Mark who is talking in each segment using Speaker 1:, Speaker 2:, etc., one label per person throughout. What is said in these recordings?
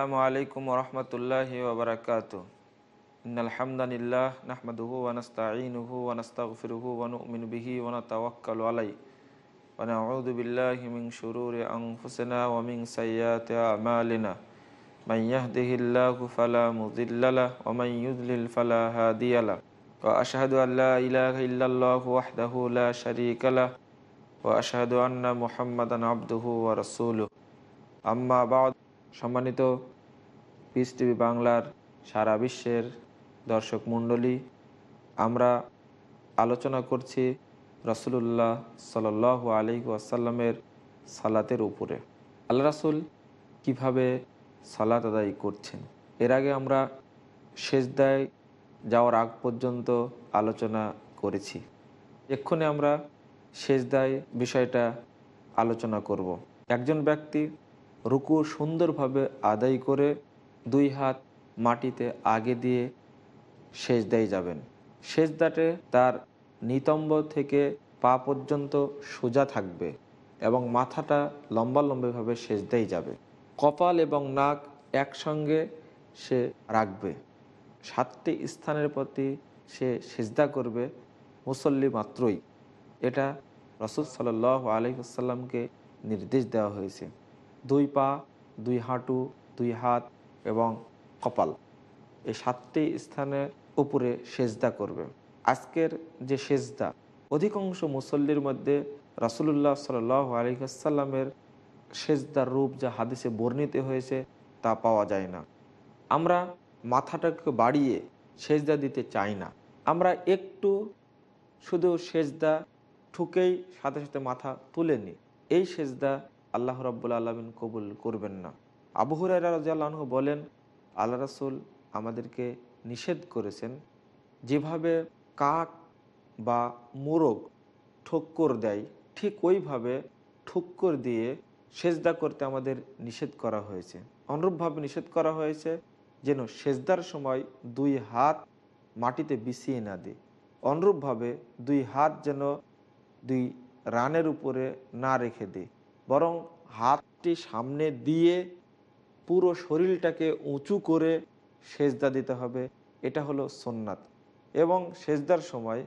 Speaker 1: السلام عليكم ورحمة الله وبركاته. إن الحمد لله نحمده ونستعينه ونستغفره ونؤمن به ونتوكل عليه. ونعوذ بالله من شرور أنفسنا ومن سيئات أعمالنا. من يهده الله فلا مذل له ومن يذلل فلا هادي له. وأشهد أن لا إله إلا الله وحده لا شريك له. وأشهد أن محمدا عبده ورسوله. أما بعد সম্মানিত piece TV বাংলার সারা বিশ্বের দর্শক মণ্ডলী, আমরা আলোচনা করছি রসুল্লাহ সাল আলী আসাল্লামের সালাতের উপরে। আল্লাহ রাসুল কীভাবে সালাত আদায় করছেন? এর আগে আমরা শেষদায় যাওয়ার আগ পর্যন্ত আলোচনা করেছি। এক্ষণে আমরা শেষদায় বিষয়টা আলোচনা করব। একজন ব্যক্তি রুকু সুন্দরভাবে আদায় করে দুই হাত মাটিতে আগে দিয়ে সেজদায় যাবেন। সেজদাটে তার নিতম্ব থেকে পা পর্যন্ত সোজা থাকবে এবং মাথাটা লম্বা লম্বিভাবে সেজদাই যাবে। কপাল এবং নাক একসঙ্গে সে রাখবে। সাতটি স্থানের প্রতি সে সেজদা করবে মুসল্লি মাত্রই। এটা রসুল সাল আলহিসাল্লামকে নির্দেশ দেওয়া হয়েছে। দুই পা, দুই হাঁটু, দুই হাত এবং কপাল। এই সাতটি স্থানের উপরে সেজদা করবে। আজকের যে সেজদা, অধিকাংশ মুসল্লির মধ্যে রাসুলুল্লাহ সাল আলহিহাসাল্লামের সেজদার রূপ যা হাদিসে বর্ণিত হয়েছে তা পাওয়া যায় না। আমরা মাথাটাকে বাড়িয়ে সেজদা দিতে চাই না। আমরা একটু শুধু সেজদা ঠুকেই সাথে সাথে মাথা তুলে নিই। এই সেজদা আল্লাহ রব্বুল আলমিন কবুল করবেন না। আবু হুরাইরা রাজিয়াল্লাহ বলেন, আল্লাহ রাসুল আমাদেরকে নিষেধ করেছেন যেভাবে কাক বা মোরগ ঠক্কর দেয়, ঠিক ওইভাবে ঠক্কর দিয়ে সেজদা করতে আমাদের নিষেধ করা হয়েছে। অনুরূপভাবে নিষেধ করা হয়েছে যেন সেজদার সময় দুই হাত মাটিতে বিছিয়ে না দিই অনুরূপভাবে দুই হাত যেন দুই রানের উপরে না রেখে দিই বরং হাতটি সামনে দিয়ে পুরো শরীরটাকে উঁচু করে সেজদা দিতে হবে। এটা হলো সোননাথ এবং সেজদার সময়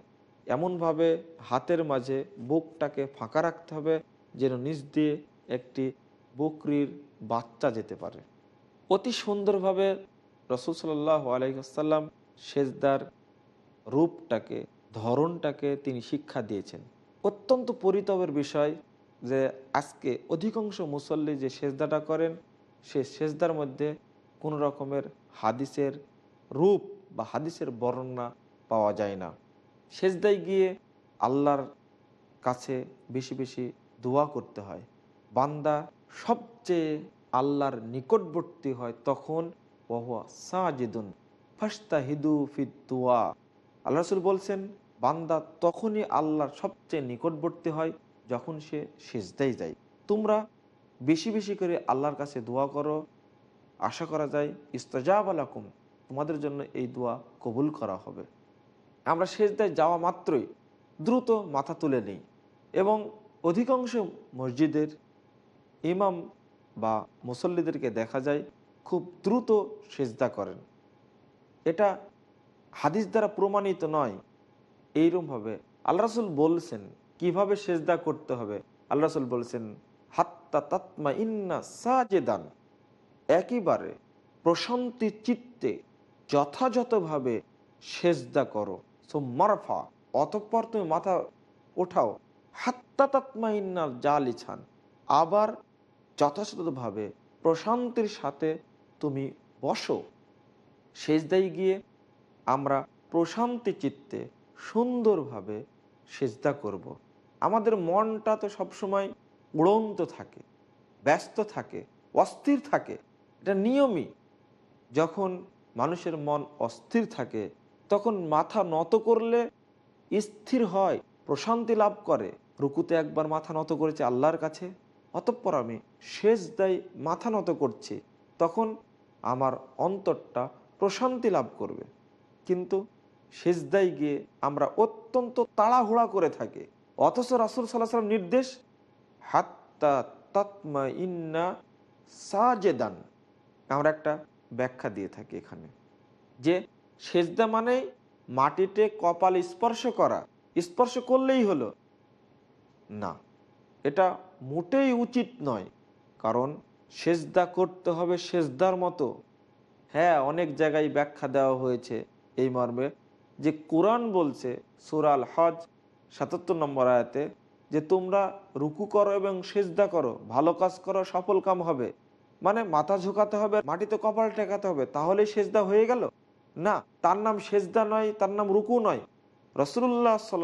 Speaker 1: এমনভাবে হাতের মাঝে বুকটাকে ফাঁকা রাখতে হবে যেন নিচ দিয়ে একটি বকরির বাচ্চা যেতে পারে। অতি সুন্দরভাবে রসুল সাল্লাহ আলহিহাসাল্লাম সেজদার রূপটাকে, ধরনটাকে তিনি শিক্ষা দিয়েছেন। অত্যন্ত পরিতবের বিষয় যে আজকে অধিকাংশ মুসল্লি যে সেজদাটা করেন, সে সেজদার মধ্যে কোনো রকমের হাদিসের রূপ বা হাদিসের বর্ণনা পাওয়া যায় না। সেজদায় গিয়ে আল্লাহর কাছে বেশি বেশি দোয়া করতে হয়। বান্দা সবচেয়ে আল্লাহর নিকটবর্তী হয় তখন ওহুয়া সাজেদুন ফাস্তা হিদু ফিদুয়া আল্লাহ রসুল বলছেন, বান্দা তখনই আল্লাহর সবচেয়ে নিকটবর্তী হয় যখন সে সেজদাই যায়, তোমরা বেশি বেশি করে আল্লাহর কাছে দোয়া করো। আশা করা যায়, ইস্তজাব আলাকুম, তোমাদের জন্য এই দোয়া কবুল করা হবে। আমরা সেজদায় যাওয়া মাত্রই দ্রুত মাথা তুলে নিই এবং অধিকাংশ মসজিদের ইমাম বা মুসল্লিদেরকে দেখা যায় খুব দ্রুত সেজদা করেন। এটা হাদিস দ্বারা প্রমাণিত নয় এইরকমভাবে আল্লাহ রসুল বলছেন কীভাবে সেজদা করতে হবে? আল্লাহ রসুল বলছেন, হাত্তা তাতমা ইন্না সাজেদান। একেবারে প্রশান্তি চিত্তে যথাযথভাবে সেজদা করো। সো মারফা অতঃপর তুমি মাথা ওঠাও। হাত্তা তাতমা ইন্নার জাল ইছান আবার যথাযথভাবে প্রশান্তির সাথে তুমি বসো। সেজদাই গিয়ে আমরা প্রশান্তি চিত্তে সুন্দরভাবে সেজদা করব। আমাদের মনটা তো সবসময় উড়ন্ত থাকে, ব্যস্ত থাকে, অস্থির থাকে। এটা নিয়মই। যখন মানুষের মন অস্থির থাকে, তখন মাথা নত করলে স্থির হয়, প্রশান্তি লাভ করে। রুকুতে একবার মাথা নত করেছে আল্লাহর কাছে, অতঃপর আমি শেষ দায় মাথা নত করছি, তখন আমার অন্তরটা প্রশান্তি লাভ করবে। কিন্তু সেজদাই গিয়ে আমরা অত্যন্ত তাড়াহুড়া করে থাকি। অথচ রাসুল সাল্লাহ সাল্লাম নির্দেশ, হাত্তা তাতমা ইন্না সাজেদান। আমরা একটা ব্যাখ্যা দিয়ে থাকি এখানে। যে সেজদা মানে মাটিতে কপাল স্পর্শ করা। স্পর্শ করলেই হলো। না, এটা মোটেই উচিত নয়। কারণ সেজদা করতে হবে সেজদার মতো। হ্যাঁ অনেক জায়গায় ব্যাখ্যা দেওয়া হয়েছে এই মর্মে। যে কোরআন বলছে সুরাল হজ সাতাত্তর নম্বর আয়াতে, যে তোমরা রুকু করো এবং সেজদা করো, ভালো কাজ করো, সফল কাম হবে। মানে মাথা ঝুঁকাতে হবে, মাটিতে কপাল টেকাতে হবে, তাহলেই সেজদা হয়ে গেল? না, তার নাম সেজদা নয়, তার নাম রুকু নয়। রসুল্লাহ সাল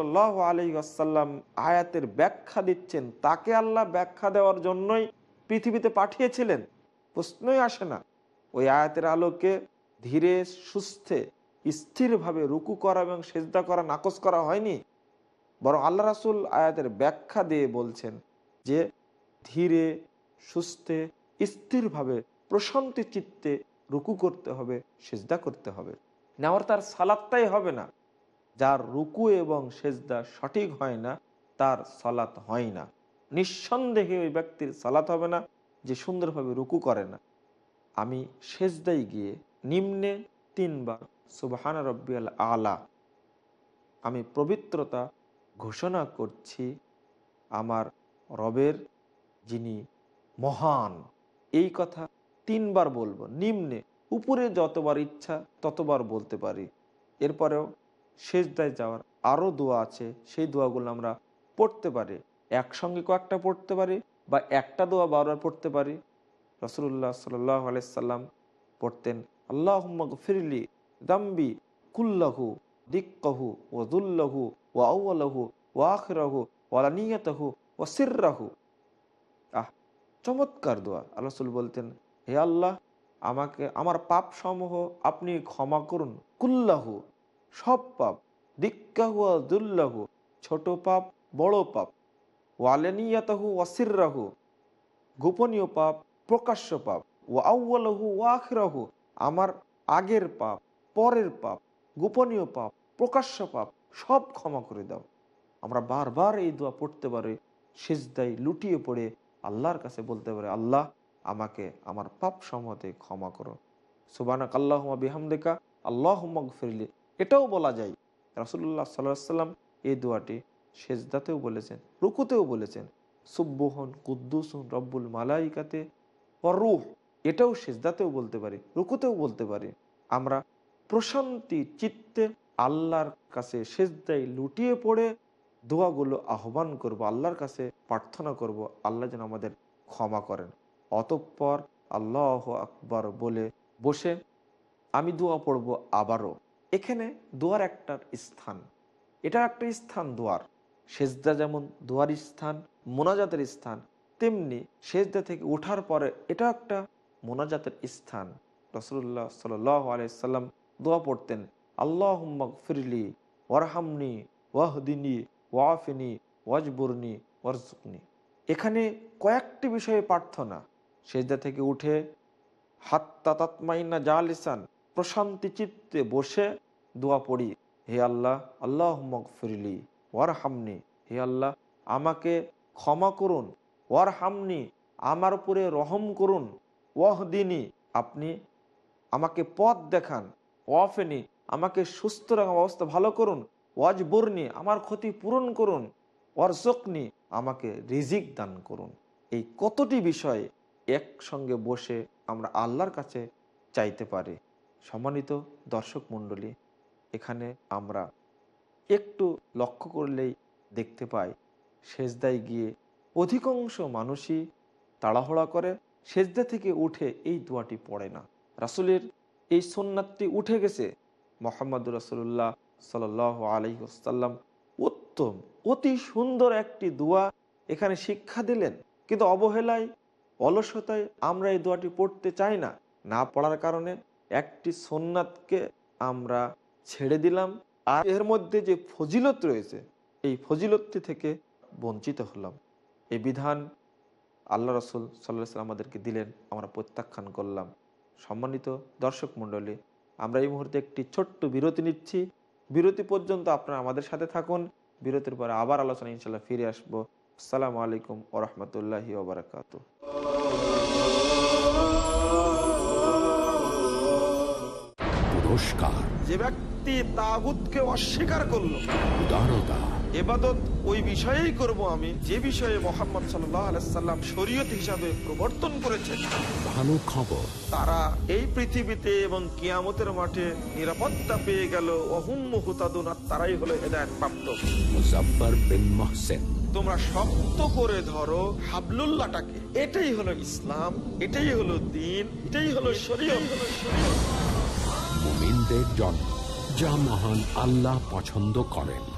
Speaker 1: আলী আসাল্লাম আয়াতের ব্যাখ্যা দিচ্ছেন, তাকে আল্লাহ ব্যাখ্যা দেওয়ার জন্যই পৃথিবীতে পাঠিয়েছিলেন। প্রশ্নই আসে না। ওই আয়াতের আলোকে ধীরে সুস্থে স্থিরভাবে রুকু করা এবং সেজদা করা, নাকচ করা হয়নি, বরং আল্লাহ রাসুল আয়াতের ব্যাখ্যা দিয়ে বলছেন যে ধীরে, সুস্থে, স্থিরভাবে, প্রশান্তি চিত্তে রুকু করতে হবে, সেজদা করতে হবে। নেওয়ার তার সালাদটাই হবে না। যার রুকু এবং সেজদা সঠিক হয় না, তার সালাত হয় না। নিঃসন্দেহে ওই ব্যক্তির সালাত হবে না যে সুন্দরভাবে রুকু করে না। আমি সেজদাই গিয়ে নিম্নে তিনবার, সুবাহান রব্বিয়াল আলা। আমি পবিত্রতা ঘোষণা করছি আমার রবের, যিনি মহান। এই কথা তিনবার বলব, নিম্নে, উপরে যতবার ইচ্ছা ততবার বলতে পারি। এরপরেও শেষদায় যাওয়ার আরও দোয়া আছে, সেই দোয়াগুলো আমরা পড়তে পারি। একসঙ্গে কয়েকটা পড়তে পারি বা একটা দোয়া বারবার পড়তে পারি। রসুল্লাহ সাল্লাহ আলাইসাল্লাম পড়তেন আল্লাহ ফিরলি দাম্বি কুল্লাহু, দিক্কহু ও দুল্লাহু ও আউ্লাহু ও আখরাহু ওয়ালানিয়াতহু ও সিররাহু। আহ, চমৎকার দোয়া। আল্লাহ বলতেন, হে আল্লাহ, আমাকে, আমার পাপ সমূহ আপনি ক্ষমা করুন। কুল্লাহু, সব পাপ, দিক্কাহু দুল্লাহু ছোট পাপ, বড় পাপ ওয়ালেনিয়াতাহু ওয়াসিররাহু গোপনীয় পাপ, প্রকাশ্য পাপ ও আউ্লাহু ওয়াখরাহু আমার আগের পাপ, পরের পাপ, গোপনীয় পাপ, প্রকাশ্য পাপ, সব ক্ষমা করে দাও। আমরা বারবার এই দোয়া পড়তে পারি সেজদাই লুটিয়ে পড়ে আল্লাহর কাছে বলতে পারে, আল্লাহ, আমাকে আমার পাপ সমতে ক্ষমা করো। সুবানাক আল্লাহ বিহামদেকা আল্লাহ ফিরলি এটাও বলা যায় রাসুল্লাহ সাল্লাহ সাল্লাম এই দোয়াটি সেজদাতেও বলেছেন, রুকুতেও বলেছেন সুব্বহন কুদ্দুসুন রব্বুল মালাইকাতে রুহ। এটাও সেজদাতেও বলতে পারি, রুকুতেও বলতে পারি। আমরা প্রশান্তি চিত্তে আল্লাহর কাছে সেজদাই লুটিয়ে পড়ে দোয়াগুলো আহ্বান করব, আল্লাহর কাছে প্রার্থনা করব, আল্লাহ যেন আমাদের ক্ষমা করেন। অতঃপর আল্লাহ আকবর বলে বসে আমি দোয়া পড়ব আবারও। এখানে দোয়ার একটা স্থান, এটা একটা স্থান দোয়ার। সেজদা যেমন দোয়ার স্থান, মোনাজাতের স্থান, তেমনি সেজদা থেকে ওঠার পরে এটা একটা মোনাজাতের স্থান। রসুল্লাহ সাল আলাইসাল্লাম দোয়া পড়তেন আল্লাহ ফিরলি ওয়ারহামনি, ওয়াহদিনী, ওয়াফিনী, ওয়াজবুরনি ওয়ারজুকনি এখানে কয়েকটি বিষয়ে প্রার্থনা। সেজদা থেকে উঠে হাত্তা তাতমাইনা জালিসান, প্রশান্তি চিত্তে বসে দোয়া পড়ি, হে আল্লাহ আল্লাহ ফিরলি ওয়ার হামনি হে আল্লাহ, আমাকে ক্ষমা করুন ওয়ার হামনি আমার উপরে রহম করুন। ওয়াহদিনী, আপনি আমাকে পথ দেখান, ওয়াফেনি, আমাকে সুস্থ রাখা অবস্থা ভালো করুন ওয়াজ বর্নি আমার ক্ষতি পূরণ করুন ওয়ারজকনি আমাকে রিজিক দান করুন। এই কতটি বিষয় একসঙ্গে বসে আমরা আল্লাহর কাছে চাইতে পারি? সম্মানিত দর্শক মণ্ডলী, এখানে আমরা একটু লক্ষ্য করলেই দেখতে পাই, সেজদায় গিয়ে অধিকাংশ মানুষই তাড়াহুড়া করে সেজদা থেকে উঠে এই দোয়াটি পড়ে না। রাসুলের এই সোননাথটি উঠে গেছে। মোহাম্মদুর রাসুল্লাহ সাল আলহিসাল্লাম উত্তম, অতি সুন্দর একটি দোয়া এখানে শিক্ষা দিলেন। কিন্তু অবহেলায়, অলসতায় আমরা এই দোয়াটি পড়তে চাই না। না পড়ার কারণে একটি সোননাথকে আমরা ছেড়ে দিলাম। আর এর মধ্যে যে ফজিলত রয়েছে, এই ফজিলতটি থেকে বঞ্চিত হলাম। এই বিধান আল্লাহ রসুল সাল্লাহ সাল্লাম আমাদেরকে দিলেন আমরা প্রত্যাখ্যান করলাম। সম্মানিত দর্শক মণ্ডলী আমরা এই মুহূর্তে একটি ছোট্ট বিরতি নিচ্ছি। বিরতি পর্যন্ত আপনারা আমাদের সাথে থাকুন। বিরতির পরে আবার আলোচনা ইনশাল্লাহ ফিরে আসব। আসসালামু আলাইকুম ও রহমতুল্লাহি ওবরাকাতু
Speaker 2: পুরস্কার।
Speaker 3: যে ব্যক্তি তাগুতকে অস্বীকার করল।
Speaker 2: উদারতা।
Speaker 3: এবাদত ওই বিষয়েই করব আমি যে বিষয়ে মোহাম্মদ আলাইসাল্লাম শরীয়ত হিসাবে প্রবর্তন করেছেন।
Speaker 2: ভালো খবর।
Speaker 3: তারা এই পৃথিবীতে এবং কিয়ামতের মাঠে নিরাপত্তা পেয়ে গেল। অহুম হুতাদুন আর তারাই হলো হেদায়ত প্রাপ্ত
Speaker 2: মুজফার বিন মহসেন।
Speaker 3: তোমরা শক্ত করে ধরো হাবলুল্লাহটাকে। এটাই হলো ইসলাম এটাই হলো দিন এটাই হলো শরীয়ত।
Speaker 2: মুমিনদের জন্ম। যা মহান আল্লাহ পছন্দ করেন।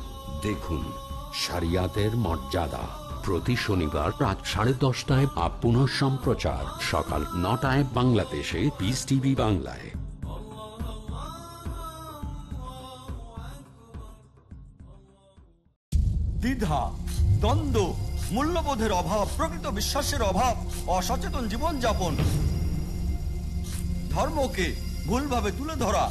Speaker 2: দেখুন, শরিয়াতের মর্যাদা। প্রতি শনিবার রাত সাড়ে দশটায় বা পুনঃ সম্প্রচার। সকাল নটায় বাংলাদেশে পিস টিভি বাংলায়।
Speaker 4: দ্বিধা, দ্বন্দ্ব, মূল্যবোধের অভাব, প্রকৃত বিশ্বাসের অভাব, অসচেতন জীবনযাপন। ধর্মকে ভুলভাবে তুলে ধরা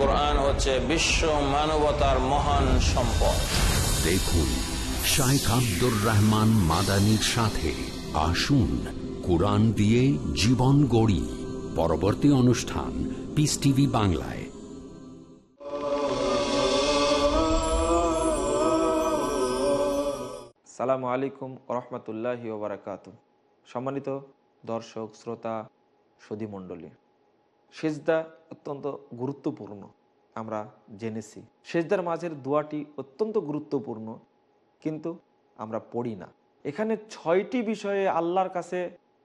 Speaker 5: কোরআন হচ্ছে বিশ্ব মানবতার মহান সম্পদ।
Speaker 2: দেখুন শাইখ আব্দুর রহমান মাদানির সাথে আসুন কোরআন দিয়ে জীবন গড়ি। পরবর্তী অনুষ্ঠান পিস টিভি বাংলায়।
Speaker 1: সালামু আলাইকুম রহমতুল্লাহি ওবরাকাত সম্মানিত দর্শক শ্রোতা সুধীমণ্ডলী সেজদা অত্যন্ত গুরুত্বপূর্ণ আমরা জেনেছি। সেজদার মাঝের দোয়াটি অত্যন্ত গুরুত্বপূর্ণ, কিন্তু আমরা পড়ি না। এখানে ছয়টি বিষয়ে আল্লাহর কাছে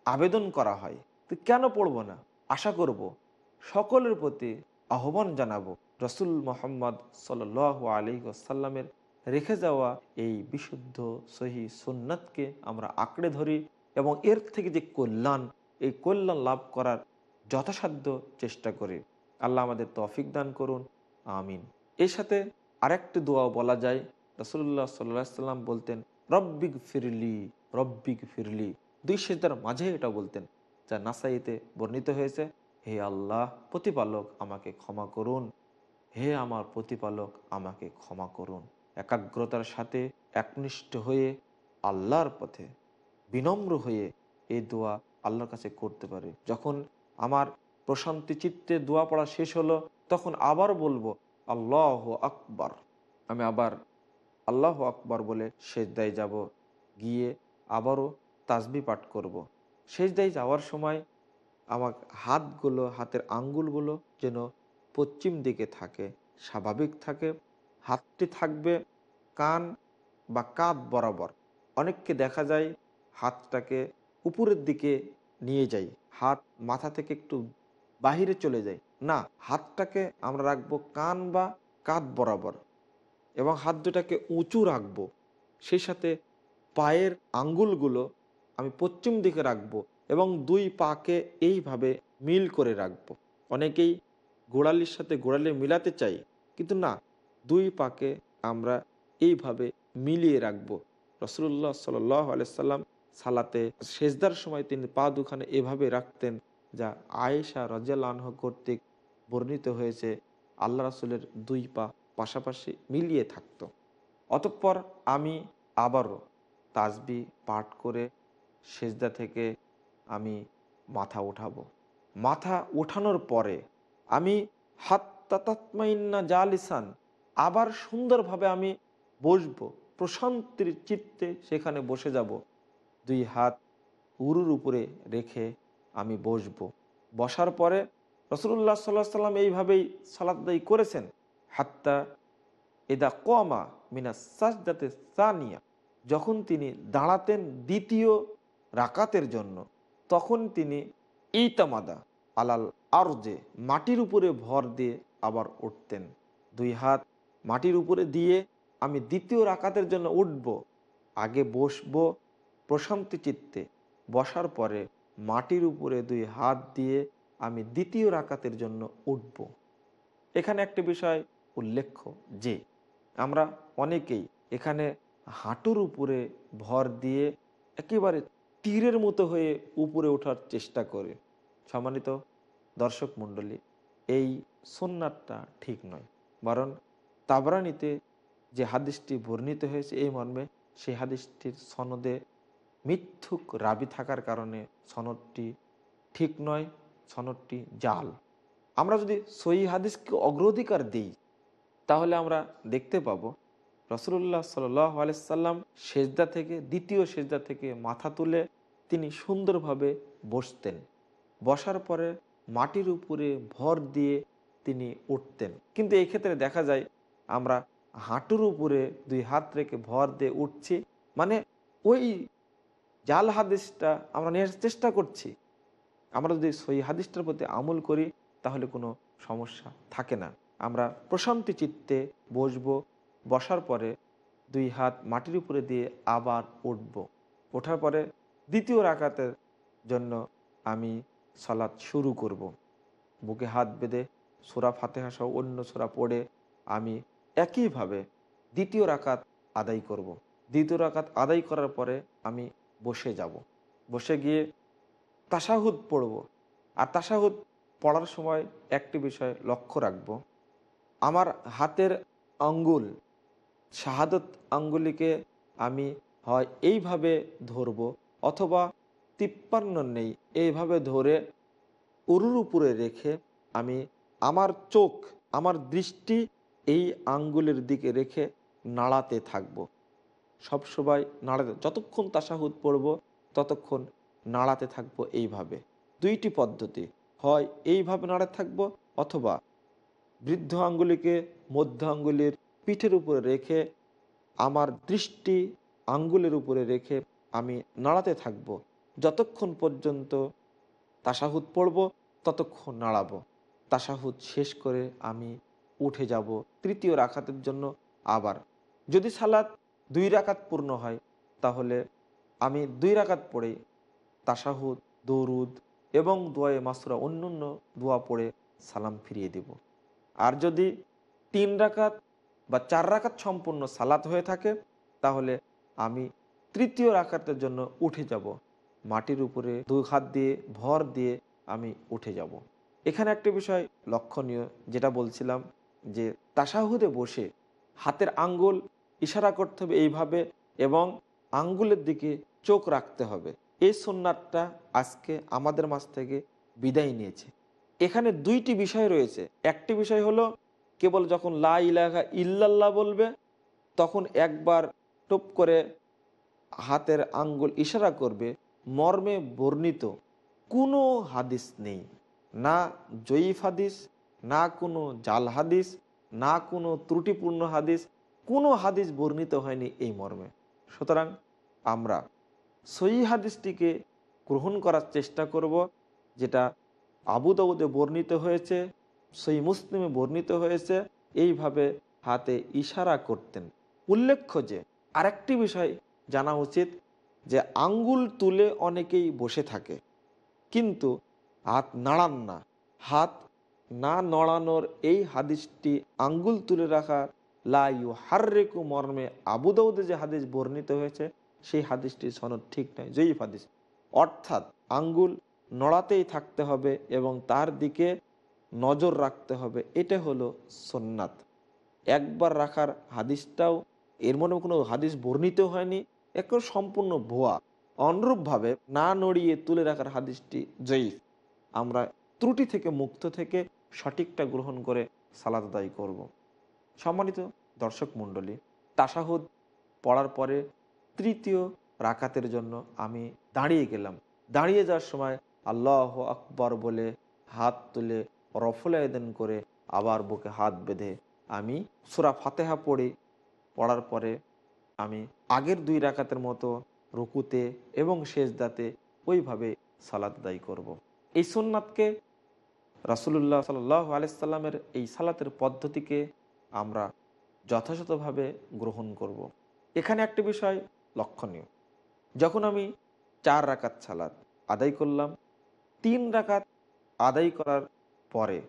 Speaker 1: আবেদন করা হয়। তো কেন পড়ব না? আশা করব সকলের প্রতি আহ্বান জানাব। রসুল মোহাম্মদ সাল আলী সাল্লামের রেখে যাওয়া এই বিশুদ্ধ, সহি সুন্নাতকে আমরা আঁকড়ে ধরি এবং এর থেকে যে কল্যাণ, এই কল্যাণ লাভ করার যথাসাধ্য চেষ্টা করি। আল্লাহ আমাদের তৌফিক দান করুন। আমিন। এর সাথে আরেকটি দোয়া বলা যায়। রসুল্লাহ সাল্লাহ সাল্লাম বলতেন, রব্বিক ফিরলি রব্বিক ফিরলি। দুই সেজদার মাঝে এটা বলতেন, যা নাসাইতে বর্ণিত হয়েছে। হে আল্লাহ, প্রতিপালক আমাকে ক্ষমা করুন। হে আমার প্রতিপালক আমাকে ক্ষমা করুন। একাগ্রতার সাথে একনিষ্ঠ হয়ে আল্লাহর পথে বিনম্র হয়ে এই দোয়া আল্লাহর কাছে করতে পারে। যখন আমার প্রশান্তি চিত্তে দোয়া পড়া শেষ হলো, তখন আবার বলব, আল্লাহ আকবর। আমি আবার, আল্লাহ আকবর বলে সেজদায় যাব, গিয়ে আবারও তাসবি পাঠ করব। সেজদায় যাওয়ার সময় আমার হাতগুলো, হাতের আঙ্গুলগুলো যেন পশ্চিম দিকে থাকে, স্বাভাবিক থাকে। হাতটি থাকবে কান বা কাঁধ বরাবর। অনেককে দেখা যায় হাতটাকে উপরের দিকে নিয়ে যাই। হাত মাথা থেকে একটু বাহিরে চলে যায় না, হাতটাকে আমরা রাখব কান বা কাঁধ বরাবর এবং হাত দুটাকে উঁচু রাখব। সেই সাথে পায়ের আঙ্গুলগুলো আমি পশ্চিম দিকে রাখব এবং দুই পাকে এইভাবে মিল করে রাখব। অনেকেই গোড়ালির সাথে গোড়ালি মিলাতে চাই, কিন্তু না, দুই পাকে আমরা এইভাবে মিলিয়ে রাখব। রসুল্লাহ সাল আলাইসাল্লাম সালাতে, সেজদার সময় তিনি পা দুখানে এভাবে রাখতেন যা আয়েশা রাজিয়াল্লাহ কর্তৃক বর্ণিত হয়েছে। আল্লাহ রাসুলের দুই পা পাশাপাশি মিলিয়ে থাকতো। অতঃপর আমি আবারও তাজবি পাঠ করে সেজদা থেকে আমি মাথা উঠাবো। মাথা ওঠানোর পরে আমি হাত তাতাত্মাইন্না জালিসান, আবার সুন্দরভাবে আমি বসবো, প্রশান্তির চিত্তে সেখানে বসে যাব। দুই হাত উরুর উপরে রেখে আমি বসবো। বসার পরে রসুল্লাহ সাল্লাহ সাল্লাম এইভাবেই সালাদাই করেছেন। হাত্তা এদা কমা মিনা সাজদাতে সানিয়া। যখন তিনি দাঁড়াতেন দ্বিতীয় রাকাতের জন্য, তখন তিনি ইতামাদা আলাল আরজে, মাটির উপরে ভর দিয়ে আবার উঠতেন। দুই হাত মাটির উপরে দিয়ে আমি দ্বিতীয় রাকাতের জন্য উঠব, আগে বসবো প্রশান্তি চিত্তে বসার পরে মাটির উপরে দুই হাত দিয়ে আমি দ্বিতীয় রাকাতের জন্য উঠব। এখানে একটি বিষয় উল্লেখ্য যে, আমরা অনেকেই এখানে হাঁটুর উপরে ভর দিয়ে একেবারে তীরের মতো হয়ে উপরে ওঠার চেষ্টা করে। সম্মানিত দর্শক মণ্ডলী, এই সোননাথটা ঠিক নয়। বরং তাবরানিতে যে হাদিসটি বর্ণিত হয়েছে এই মর্মে, সেই হাদিসটির সনদে মিথ্যুক রাবি থাকার কারণে সনদটি ঠিক নয়, সনদটি জাল। আমরা যদি সই হাদিসকে অগ্রাধিকার দিই, তাহলে আমরা দেখতে পাবো রসুল্লাহ সাল আলাইসাল্লাম সেজদা থেকে, দ্বিতীয় সেজদা থেকে মাথা তুলে তিনি সুন্দরভাবে বসতেন। বসার পরে মাটির উপরে ভর দিয়ে তিনি উঠতেন। কিন্তু এই ক্ষেত্রে দেখা যায় আমরা হাঁটুর উপরে দুই হাত রেখে ভর দিয়ে উঠছি। মানে ওই জাল হাদিসটা আমরা নেওয়ার চেষ্টা করছি আমরা যদি সই হাদিসটার প্রতি আমল করি, তাহলে কোনো সমস্যা থাকে না আমরা প্রশান্তি চিত্তে বসবো, বসার পরে দুই হাত মাটির উপরে দিয়ে আবার উঠব ওঠার পরে দ্বিতীয় রাকাতের জন্য আমি সালাদ শুরু করব। বুকে হাত বেঁধে সোরা ফাতেহা সহ অন্য সোরা পড়ে আমি একইভাবে দ্বিতীয় রাকাত আদায় করব। দ্বিতীয় রাকাত আদায় করার পরে আমি বসে যাব। বসে গিয়ে তাসাহুদ পড়ব। আর তাসাহুদ পড়ার সময় একটি বিষয় লক্ষ্য রাখব। আমার হাতের আঙ্গুল, শাহাদত আঙ্গুলিকে আমি হয় এইভাবে ধরব অথবা তিপ্পান্ন নেই, এইভাবে ধরে উরুর উপরে রেখে আমি আমার চোখ, আমার দৃষ্টি এই আঙ্গুলের দিকে রেখে নাড়াতে থাকব। সবসময় নাড়াতে যতক্ষণ তাসাহুদ পড়ব, ততক্ষণ নাড়াতে থাকব এইভাবে। দুইটি পদ্ধতি, হয় এইভাবে নাড়াতে থাকব অথবা বৃদ্ধ আঙ্গুলিকে মধ্য আঙ্গুলির পিঠের উপরে রেখে, আমার দৃষ্টি আঙ্গুলের উপরে রেখে আমি নাড়াতে থাকব। যতক্ষণ পর্যন্ত তাসাহুদ পড়ব, ততক্ষণ নাড়াবো। তাসাহুদ শেষ করে আমি উঠে যাব তৃতীয় রাখাতের জন্য আবার। যদি সালাদ দুই রাকাত পূর্ণ হয়, তাহলে আমি দুই রাকাত পড়ে তাসাহুদ দৌরুদ এবং দোয়ায়ে মাসুরা অন্য অন্য দোয়া পড়ে সালাম ফিরিয়ে দেব। আর যদি তিন রাকাত বা চার রাকাত সম্পূর্ণ সালাত হয়ে থাকে, তাহলে আমি তৃতীয় রাকাতের জন্য উঠে যাব। মাটির উপরে দুই হাত দিয়ে, ভর দিয়ে আমি উঠে যাব। এখানে একটা বিষয় লক্ষণীয়, যেটা বলছিলাম যে তাসাহুদে বসে হাতের আঙ্গুল ইশারা করতে হবে এইভাবে এবং আঙ্গুলের দিকে চোখ রাখতে হবে। এই সোননাথটা আজকে আমাদের মাছ থেকে বিদায় নিয়েছে। এখানে দুইটি বিষয় রয়েছে। একটি বিষয় হলো, কেবল যখন লা ইলাহা ইল্লাল্লাহ বলবে, তখন একবার টুপ করে হাতের আঙ্গুল ইশারা করবে, মর্মে বর্ণিত কোনো হাদিস নেই। না জয়ীফ হাদিস, না কোনো জাল হাদিস, না কোনো ত্রুটিপূর্ণ হাদিস কোনো হাদিস বর্ণিত হয়নি এই মর্মে। সুতরাং আমরা সই হাদিসটিকে গ্রহণ করার চেষ্টা করব, যেটা আবু দাউদে বর্ণিত হয়েছে সই মুসলিমে বর্ণিত হয়েছে, এইভাবে হাতে ইশারা করতেন। উল্লেখ্য যে, আরেকটি বিষয় জানা উচিত যে, আঙ্গুল তুলে অনেকেই বসে থাকে, কিন্তু হাত নাড়ান না। হাত না নড়ানোর এই হাদিসটি আঙ্গুল তুলে রাখার লাইউ হার্রেকু মর্মে আবুদাউদে যে হাদিস বর্ণিত হয়েছে, সেই হাদিসটির সনদ ঠিক নয় জয়ীফ হাদিস। অর্থাৎ আঙ্গুল নড়াতেই থাকতে হবে এবং তার দিকে নজর রাখতে হবে, এটা হলো সোননাথ একবার রাখার হাদিসটাও, এর মনে কোনো হাদিস বর্ণিত হয়নি একর সম্পূর্ণ ভুয়া। অনুরূপভাবে না নড়িয়ে তুলে রাখার হাদিসটি জয়ীফ। আমরা ত্রুটি থেকে মুক্ত থেকে সঠিকটা গ্রহণ করে সালাদ আদায় করব। সম্মানিত দর্শক মণ্ডলী, তাসাহুদ পড়ার পরে তৃতীয় রাকাতের জন্য আমি দাঁড়িয়ে গেলাম দাঁড়িয়ে যাওয়ার সময় আল্লাহ আকবর বলে হাত তুলে রফল আয়দান করে আবার বুকে হাত বেঁধে আমি সুরা ফাতেহা পড়ি পড়ার পরে আমি আগের দুই রাকাতের মতো রুকুতে এবং শেষদাতে ওইভাবে সালাদ দায়ী করব। এই সুন্নাতকে রাসুলুল্লাহ সাল আলাইসাল্লামের এই সালাতের পদ্ধতিকে আমরা যথাযথভাবে গ্রহণ করব। এখানে একটা বিষয় লক্ষণীয়। যখন আমি চার রাকাত সালাত আদায় করলাম, তিন রাকাত আদায় করার পরে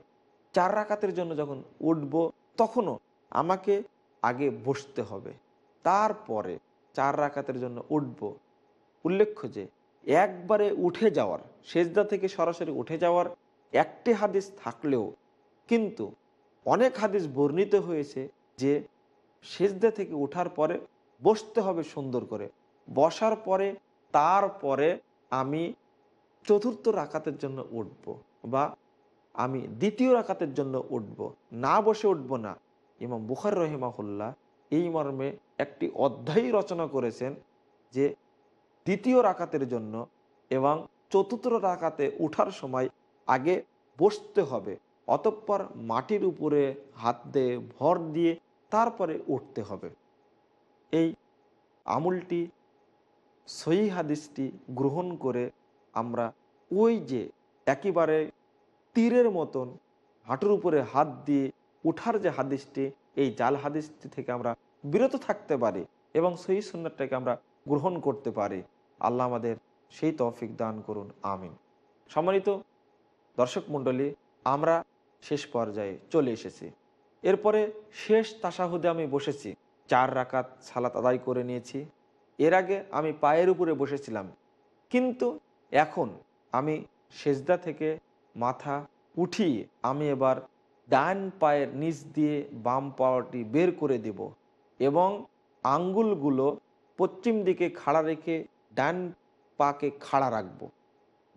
Speaker 1: চার রাকাতের জন্য যখন উঠব, তখনও আমাকে আগে বসতে হবে। তারপরে চার রাকাতের জন্য উঠব। উল্লেখ্য যে, একবারে উঠে যাওয়ার, সেজদা থেকে সরাসরি উঠে যাওয়ার একটি হাদিস থাকলেও কিন্তু অনেক হাদিস বর্ণিত হয়েছে যে সেজদা থেকে ওঠার পরে বসতে হবে সুন্দর করে। বসার পরে, তারপরে আমি চতুর্থ রাকাতের জন্য উঠব বা আমি দ্বিতীয় রাকাতের জন্য উঠব। না বসে উঠব না। ইমাম বুখার রহিমাহুল্লাহ এই মর্মে একটি অধ্যায় রচনা করেছেন যে দ্বিতীয় রাকাতের জন্য এবং চতুর্থ রাকাতে উঠার সময় আগে বসতে হবে। অতঃপর মাটির উপরে হাত দিয়ে ভর দিয়ে তারপরে উঠতে হবে। এই আমুলটি, সহি হাদিসটি গ্রহণ করে আমরা ওই যে একেবারে তীরের মতন হাঁটুর উপরে হাত দিয়ে উঠার যে হাদিসটি, এই জাল হাদিসটি থেকে আমরা বিরত থাকতে পারি এবং সহি সুন্নারটাকে আমরা গ্রহণ করতে পারি। আল্লাহ আমাদের সেই তৌফিক দান করুন, আমিন। সম্মানিত দর্শক মণ্ডলী, আমরা শেষ পর্যায়ে চলে এসেছি। এরপরে শেষ তাসাহুদে আমি বসেছি। চার রাকাত সালাত আদায় করে নিয়েছি। এর আগে আমি পায়ের উপরে বসেছিলাম। কিন্তু এখন আমি সেজদা থেকে মাথা উঠিয়ে আমি এবার ডান পায়ের নিচ দিয়ে বাম পাওয়াটি বের করে দেব এবং আঙ্গুলগুলো পশ্চিম দিকে খাড়া রেখে ডান পাকে খাড়া রাখব।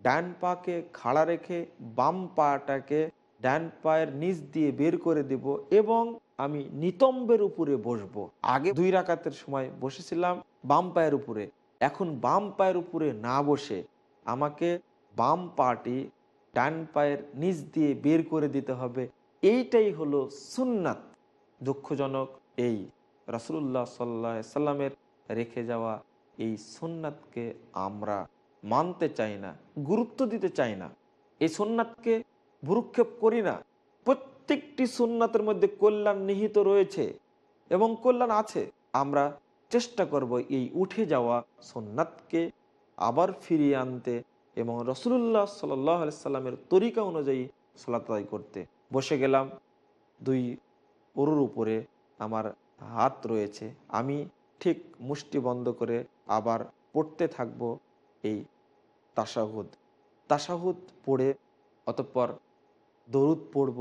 Speaker 1: ডান পাকে খাড়া রেখে বাম পাটাকে ডান পায়ের নিচ দিয়ে বের করে দেব এবং আমি নিতম্বের উপরে বসবো। আগে দুই রাকাতের সময় বসেছিলাম বাম পায়ের উপরে। এখন বাম পায়ের উপরে না বসে আমাকে বাম পাটি ডান পায়ের নিচ দিয়ে বের করে দিতে হবে। এইটাই হলো সুন্নাত। দুঃখজনক এই রাসুল্লাহ সাল্লা সাল্লামের রেখে যাওয়া এই সুন্নাতকে আমরা মানতে চাই না, গুরুত্ব দিতে চাই না। এই সুন্নাতকে ভুরুক্ষেপ করি না। প্রত্যেকটি সুন্নাতের মধ্যে কল্যাণ নিহিত রয়েছে এবং কল্যাণ আছে। আমরা চেষ্টা করব এই উঠে যাওয়া সোননাথকে আবার ফিরিয়ে আনতে এবং রসুল্লাহ সাল্লি সাল্লামের তরিকা অনুযায়ী সালাত আদায় করতে। বসে গেলাম, দুই উরুর উপরে আমার হাত রয়েছে। আমি ঠিক মুষ্টি বন্ধ করে আবার পড়তে থাকব এই তাসাহুদ তাসাহুদ পড়ে অতঃপর দরুদ পড়ব,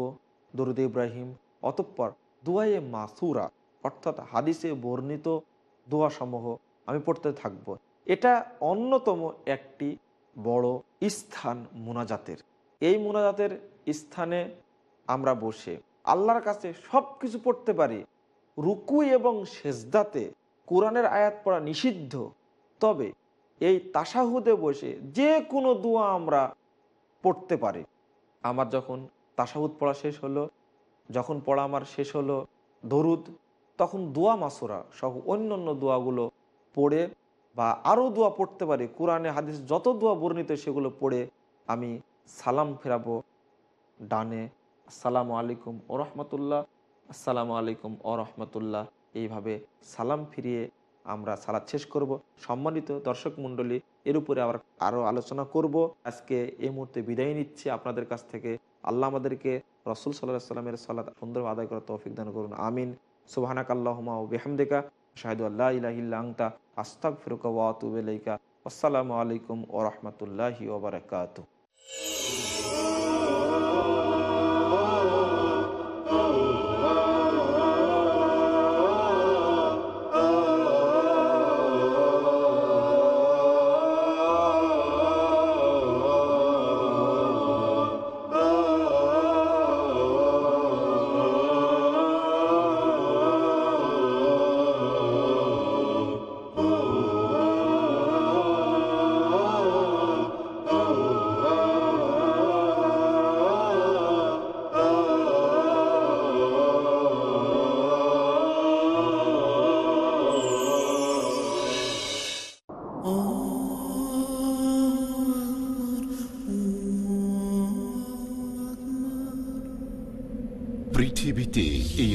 Speaker 1: দরুদ ইব্রাহিম, অতঃপর দুয়ায়ে মাসুরা, অর্থাৎ হাদিসে বর্ণিত দোয়াসমূহ আমি পড়তে থাকব। এটা অন্যতম একটি বড় স্থান মোনাজাতের। এই মোনাজাতের স্থানে আমরা বসে আল্লাহর কাছে সব কিছু পড়তে পারি। রুকু এবং সেজদাতে কোরআনের আয়াত পড়া নিষিদ্ধ। তবে এই তাসাহুদে বসে যে কোনো দোয়া আমরা পড়তে পারি। আমার যখন তাসাহুদ পড়া শেষ হলো। যখন পড়া আমার শেষ হলো, দরুদ, তখন দোয়া মাসুরা সহ অন্য অন্য দোয়াগুলো পড়ে বা আরও দোয়া পড়তে পারি। কোরআনে হাদিস যত দোয়া বর্ণিত সেগুলো পড়ে আমি সালাম ফেরাবো ডানে। আসসালামু আলাইকুম ও রহমতুল্লাহ, আসসালামু আলাইকুম ও রহমতুল্লাহ। এইভাবে সালাম ফিরিয়ে
Speaker 3: আমরা সালাদ শেষ করব। সম্মানিত দর্শক মণ্ডলী, এর উপরে আবার আরও আলোচনা করব। আজকে এই মুহূর্তে বিদায় নিচ্ছি আপনাদের কাছ থেকে। আল্লাহ আমাদেরকে রসুল সাল্লাহ সাল্লামের সাল্লা সুন্দর আদায় করার তৌফিক দান করুন। আমিন। সুবাহানাক আল্লাহমা ও বেহামদেকা শাহিদু আল্লাহ ইলাহিল্লা আংতা আস্তাক ফিরুকা ওয়াতুবেলাইকা আসসালামু আলাইকুম ও রহমতুল্লাহি ওবরাকাত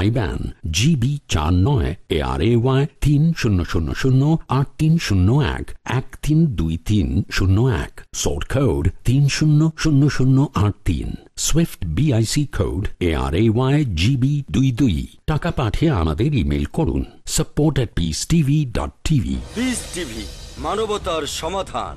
Speaker 2: আইব্যান, জিবি চার নয়, এ আর এ ওয়াই, তিন শূন্য শূন্য শূন্য, আট তিন শূন্য এক এক তিন দুই তিন শূন্য এক সোর্ট কোড তিন শূন্য শূন্য শূন্য আট তিন, SWIFT BIC code A R A Y, GB দুই দুই। টাকা পাঠিয়ে আমাদের ইমেল করুন support at peace TV
Speaker 4: dot TV মানবতার সমাধান।